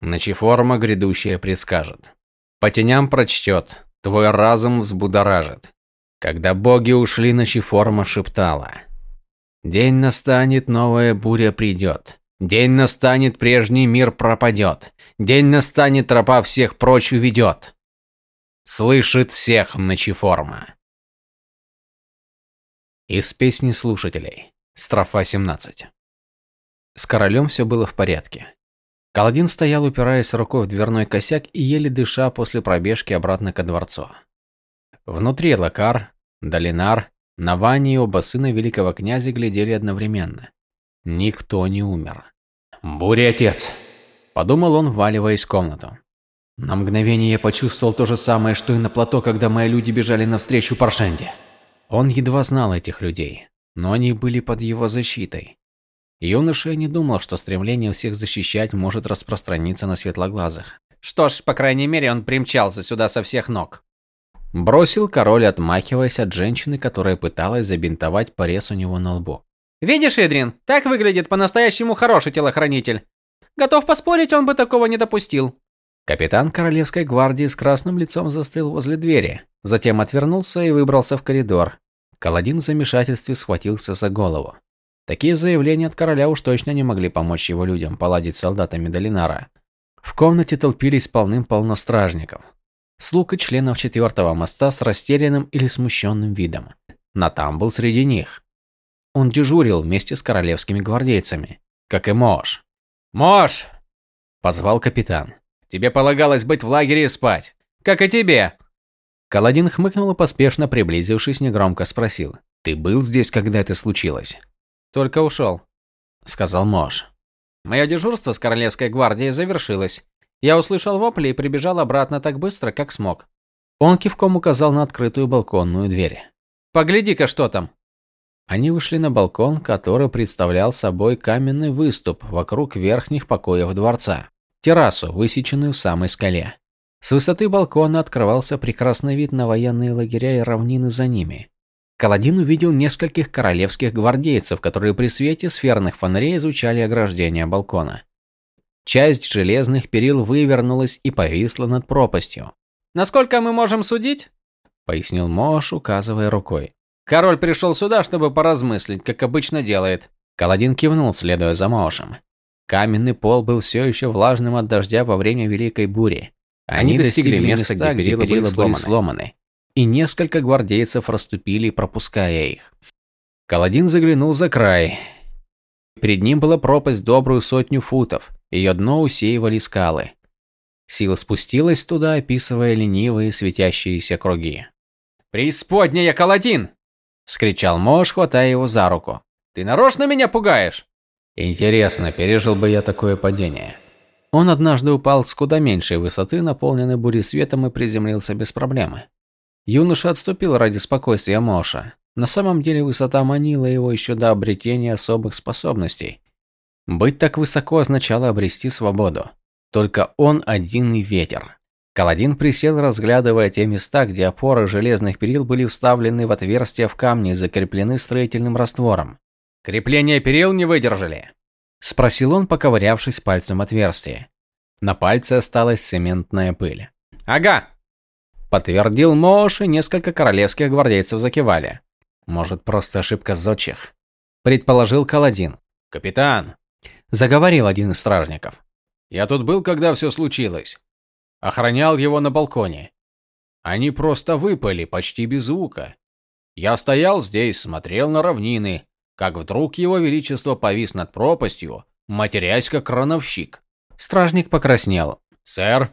Ночеформа грядущее предскажет. По теням прочтет, твой разум взбудоражит. Когда боги ушли, Ночеформа шептала. День настанет, новая буря придет. День настанет, прежний мир пропадет. День настанет, тропа всех прочь уведет. Слышит всех Ночеформа. Из песни слушателей. Строфа 17. С королем все было в порядке. Каладин стоял, упираясь рукой в дверной косяк и еле дыша после пробежки обратно ко дворцу. Внутри Лакар, Долинар, Навани и оба сына великого князя глядели одновременно. Никто не умер. «Буря, отец!» – подумал он, вваливаясь в комнату. На мгновение я почувствовал то же самое, что и на плато, когда мои люди бежали навстречу Паршенде. Он едва знал этих людей, но они были под его защитой. Юноша не думал, что стремление всех защищать может распространиться на светлоглазых. Что ж, по крайней мере, он примчался сюда со всех ног. Бросил король, отмахиваясь от женщины, которая пыталась забинтовать порез у него на лбу. «Видишь, Идрин, так выглядит по-настоящему хороший телохранитель. Готов поспорить, он бы такого не допустил». Капитан Королевской гвардии с красным лицом застыл возле двери, затем отвернулся и выбрался в коридор. Каладин в замешательстве схватился за голову. Такие заявления от короля уж точно не могли помочь его людям поладить с солдатами Долинара. В комнате толпились полным-полно стражников. Слуг и членов четвертого моста с растерянным или смущенным видом. Натам был среди них. Он дежурил вместе с королевскими гвардейцами, как и Мош. «Мош!» – позвал капитан. Тебе полагалось быть в лагере и спать. Как и тебе. Каладин хмыкнул и поспешно приблизившись, негромко спросил. Ты был здесь, когда это случилось? Только ушел, сказал Мош. Мое дежурство с королевской гвардией завершилось. Я услышал вопли и прибежал обратно так быстро, как смог. Он кивком указал на открытую балконную дверь. Погляди-ка, что там. Они вышли на балкон, который представлял собой каменный выступ вокруг верхних покоев дворца террасу, высеченную в самой скале. С высоты балкона открывался прекрасный вид на военные лагеря и равнины за ними. Каладин увидел нескольких королевских гвардейцев, которые при свете сферных фонарей изучали ограждение балкона. Часть железных перил вывернулась и повисла над пропастью. «Насколько мы можем судить?» – пояснил Мош, указывая рукой. «Король пришел сюда, чтобы поразмыслить, как обычно делает». Каладин кивнул, следуя за Мошем. Каменный пол был все еще влажным от дождя во время Великой бури. Они, Они достигли, достигли места, где перила, где перила были, сломаны. И несколько гвардейцев расступили, пропуская их. Каладин заглянул за край. Перед ним была пропасть добрую сотню футов, ее дно усеивали скалы. Сила спустилась туда, описывая ленивые светящиеся круги. «Преисподняя, Каладин!» – скричал Мош, хватая его за руку. «Ты нарочно меня пугаешь?» Интересно, пережил бы я такое падение. Он однажды упал с куда меньшей высоты, наполненной буресветом, и приземлился без проблемы. Юноша отступил ради спокойствия Моша. На самом деле высота манила его еще до обретения особых способностей. Быть так высоко означало обрести свободу. Только он один и ветер. Каладин присел, разглядывая те места, где опоры железных перил были вставлены в отверстия в камне и закреплены строительным раствором. Крепления перил не выдержали, спросил он, поковырявшись пальцем отверстие. На пальце осталась цементная пыль. Ага, подтвердил Мош, и несколько королевских гвардейцев закивали. Может, просто ошибка зодчих, предположил Каладин. Капитан, заговорил один из стражников. Я тут был, когда все случилось. Охранял его на балконе. Они просто выпали, почти без звука. Я стоял здесь, смотрел на равнины, как вдруг его величество повис над пропастью, матерясь как крановщик. Стражник покраснел. «Сэр?»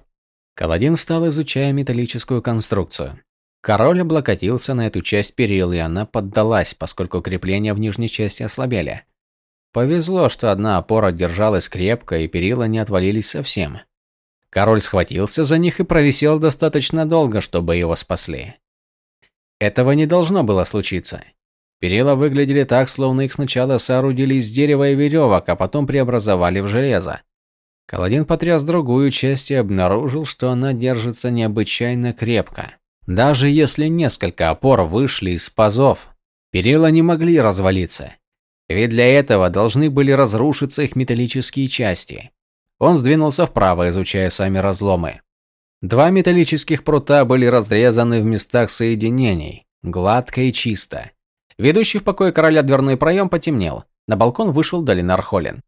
Каладин стал, изучая металлическую конструкцию. Король облокотился на эту часть перил, и она поддалась, поскольку крепления в нижней части ослабели. Повезло, что одна опора держалась крепко, и перила не отвалились совсем. Король схватился за них и провисел достаточно долго, чтобы его спасли. Этого не должно было случиться. Перила выглядели так, словно их сначала соорудили из дерева и веревок, а потом преобразовали в железо. Каладин потряс другую часть и обнаружил, что она держится необычайно крепко. Даже если несколько опор вышли из пазов, перила не могли развалиться. Ведь для этого должны были разрушиться их металлические части. Он сдвинулся вправо, изучая сами разломы. Два металлических прута были разрезаны в местах соединений, гладко и чисто. Ведущий в покое короля дверной проем потемнел. На балкон вышел Долинар Холлин.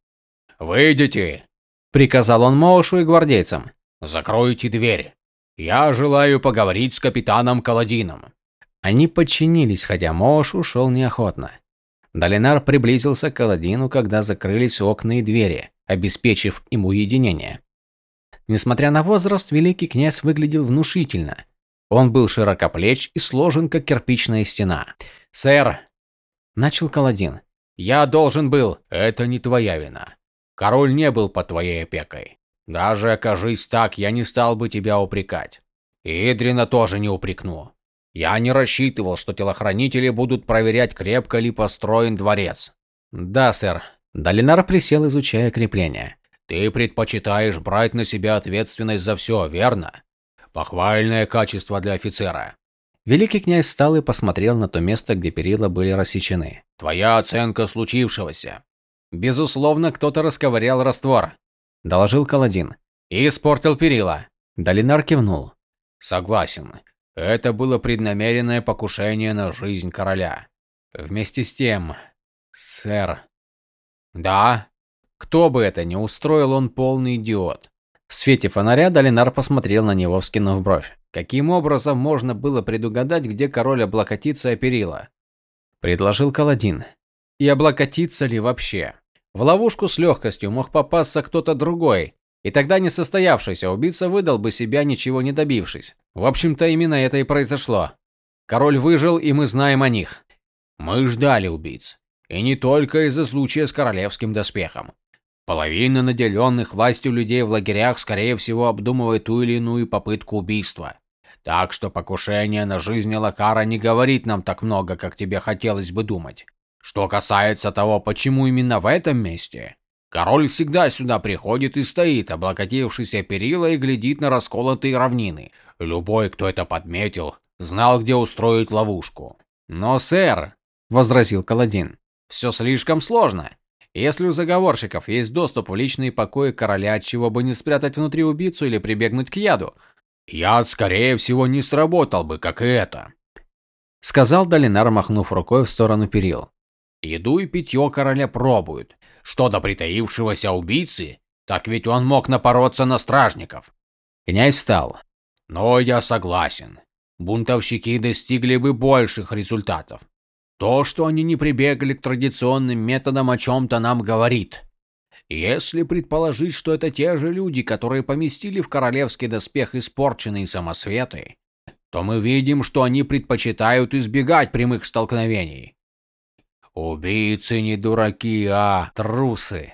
«Выйдите!» – приказал он Моушу и гвардейцам. «Закройте дверь. Я желаю поговорить с капитаном Каладином». Они подчинились, хотя Моуш ушел неохотно. Долинар приблизился к Каладину, когда закрылись окна и двери, обеспечив ему уединение. Несмотря на возраст, великий князь выглядел внушительно. Он был широкоплеч и сложен, как кирпичная стена. «Сэр!» – начал Каладин. «Я должен был. Это не твоя вина. Король не был под твоей опекой. Даже окажись так, я не стал бы тебя упрекать. И Идрина тоже не упрекну. Я не рассчитывал, что телохранители будут проверять, крепко ли построен дворец. Да, сэр. Долинар присел, изучая крепление. Ты предпочитаешь брать на себя ответственность за все, верно? Похвальное качество для офицера. Великий князь встал и посмотрел на то место, где перила были рассечены. Твоя оценка случившегося. Безусловно, кто-то расковырял раствор, доложил Каладин. И испортил перила. Долинар кивнул. Согласен. Это было преднамеренное покушение на жизнь короля. Вместе с тем, сэр. Да, кто бы это ни устроил, он полный идиот. В свете фонаря Долинар посмотрел на него, вскинув бровь. Каким образом можно было предугадать, где король облокотится о перила? Предложил Каладин. И облокотится ли вообще? В ловушку с легкостью мог попасться кто-то другой, и тогда несостоявшийся убийца выдал бы себя, ничего не добившись. В общем-то, именно это и произошло. Король выжил, и мы знаем о них. Мы ждали убийц. И не только из-за случая с королевским доспехом. Половина наделенных властью людей в лагерях, скорее всего, обдумывает ту или иную попытку убийства. Так что покушение на жизнь Лакара не говорит нам так много, как тебе хотелось бы думать. Что касается того, почему именно в этом месте, король всегда сюда приходит и стоит, облокотившийся перила и глядит на расколотые равнины. Любой, кто это подметил, знал, где устроить ловушку. Но, сэр, возразил Каладин, все слишком сложно. Если у заговорщиков есть доступ в личные покои короля, чего бы не спрятать внутри убийцу или прибегнуть к яду? Яд, скорее всего, не сработал бы, как и это, сказал Долинар, махнув рукой в сторону перил. Еду и питье короля пробуют. Что до притаившегося убийцы, так ведь он мог напороться на стражников. Князь встал. Но я согласен. Бунтовщики достигли бы больших результатов. То, что они не прибегли к традиционным методам, о чем-то нам говорит. Если предположить, что это те же люди, которые поместили в королевский доспех испорченные самосветы, то мы видим, что они предпочитают избегать прямых столкновений. Убийцы не дураки, а трусы.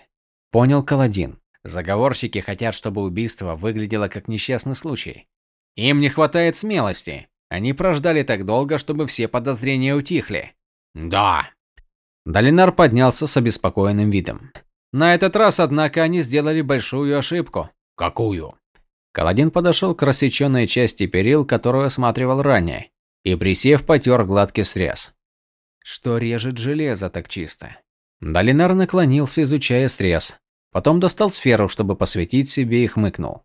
Понял Каладин. Заговорщики хотят, чтобы убийство выглядело как несчастный случай. Им не хватает смелости. Они прождали так долго, чтобы все подозрения утихли. Да. Долинар поднялся с обеспокоенным видом. На этот раз, однако, они сделали большую ошибку. Какую? Каладин подошел к рассеченной части перил, которую осматривал ранее, и присев, потер гладкий срез. Что режет железо так чисто? Долинар наклонился, изучая срез. Потом достал сферу, чтобы посветить себе и хмыкнул.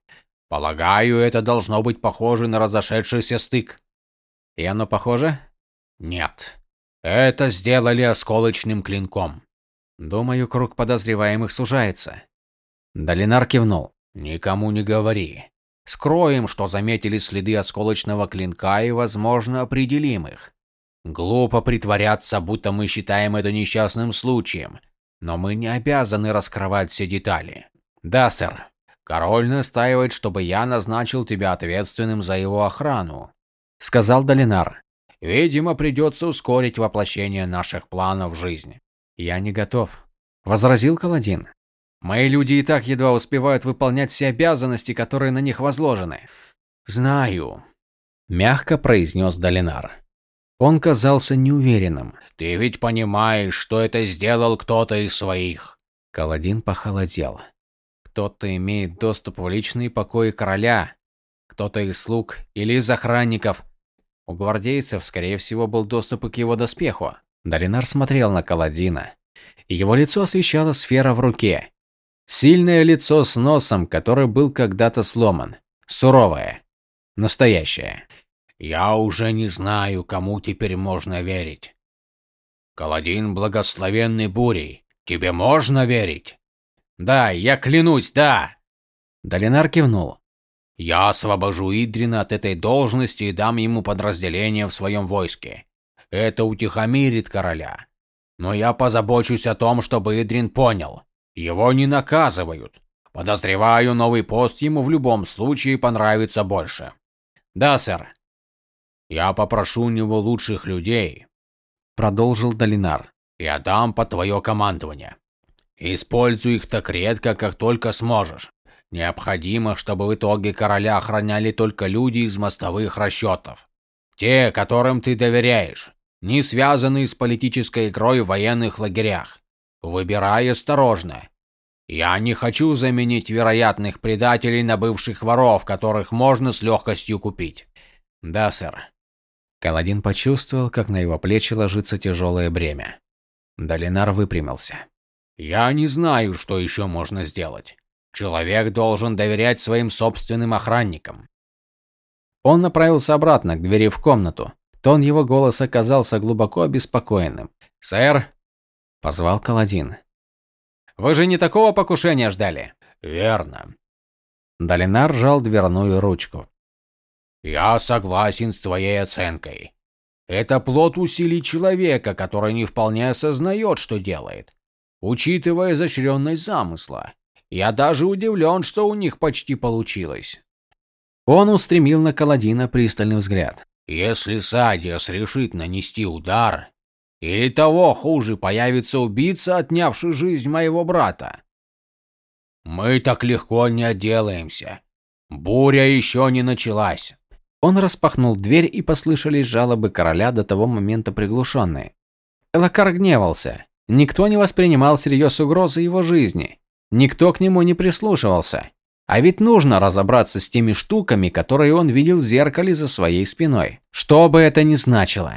Полагаю, это должно быть похоже на разошедшийся стык. И оно похоже? Нет. Это сделали осколочным клинком. Думаю, круг подозреваемых сужается. Долинар кивнул. Никому не говори. Скроем, что заметили следы осколочного клинка и, возможно, определим их. Глупо притворяться, будто мы считаем это несчастным случаем, но мы не обязаны раскрывать все детали. Да, сэр. Король настаивает, чтобы я назначил тебя ответственным за его охрану, сказал Долинар. Видимо, придется ускорить воплощение наших планов в жизнь. Я не готов, возразил Каладин. Мои люди и так едва успевают выполнять все обязанности, которые на них возложены. Знаю, мягко произнес Долинар. Он казался неуверенным. Ты ведь понимаешь, что это сделал кто-то из своих. Каладин похолодел. Кто-то имеет доступ в личные покои короля, кто-то из слуг или из охранников, у гвардейцев, скорее всего, был доступ к его доспеху. Долинар смотрел на Каладина. Его лицо освещала сфера в руке. Сильное лицо с носом, который был когда-то сломан. Суровое. Настоящее. «Я уже не знаю, кому теперь можно верить. Каладин благословенный бурей, тебе можно верить?» «Да, я клянусь, да!» Долинар кивнул. «Я освобожу Идрина от этой должности и дам ему подразделение в своем войске. Это утихомирит короля. Но я позабочусь о том, чтобы Идрин понял. Его не наказывают. Подозреваю, новый пост ему в любом случае понравится больше. Да, сэр. Я попрошу у него лучших людей, продолжил Долинар. Я дам под твое командование. Используй их так редко, как только сможешь. Необходимо, чтобы в итоге короля охраняли только люди из мостовых расчетов. Те, которым ты доверяешь, не связанные с политической игрой в военных лагерях. Выбирай осторожно. Я не хочу заменить вероятных предателей на бывших воров, которых можно с легкостью купить. Да, сэр. Каладин почувствовал, как на его плечи ложится тяжелое бремя. Долинар выпрямился. Я не знаю, что еще можно сделать. Человек должен доверять своим собственным охранникам. Он направился обратно к двери в комнату. Тон его голоса казался глубоко обеспокоенным. «Сэр!» – позвал Каладин. «Вы же не такого покушения ждали?» «Верно». Долинар сжал дверную ручку. «Я согласен с твоей оценкой. Это плод усилий человека, который не вполне осознает, что делает. Учитывая изощренность замысла, я даже удивлен, что у них почти получилось». Он устремил на Каладина пристальный взгляд. «Если Садиас решит нанести удар, или того хуже, появится убийца, отнявший жизнь моего брата. Мы так легко не отделаемся. Буря еще не началась. Он распахнул дверь, и послышались жалобы короля до того момента приглушенные. Элакар гневался. Никто не воспринимал всерьез угрозы его жизни. Никто к нему не прислушивался. А ведь нужно разобраться с теми штуками, которые он видел в зеркале за своей спиной. Что бы это ни значило.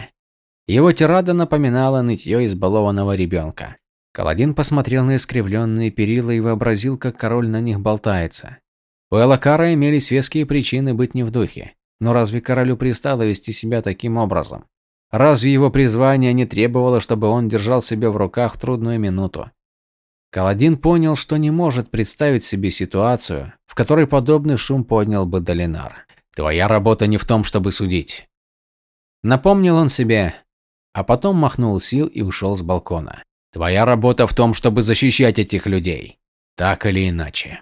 Его тирада напоминала нытье избалованного ребенка. Каладин посмотрел на искривленные перила и вообразил, как король на них болтается. У Элакара имелись веские причины быть не в духе. Но разве королю пристало вести себя таким образом? Разве его призвание не требовало, чтобы он держал себя в руках в трудную минуту? Каладин понял, что не может представить себе ситуацию, в которой подобный шум поднял бы Долинар. «Твоя работа не в том, чтобы судить». Напомнил он себе, а потом махнул сил и ушел с балкона. Твоя работа в том, чтобы защищать этих людей. Так или иначе.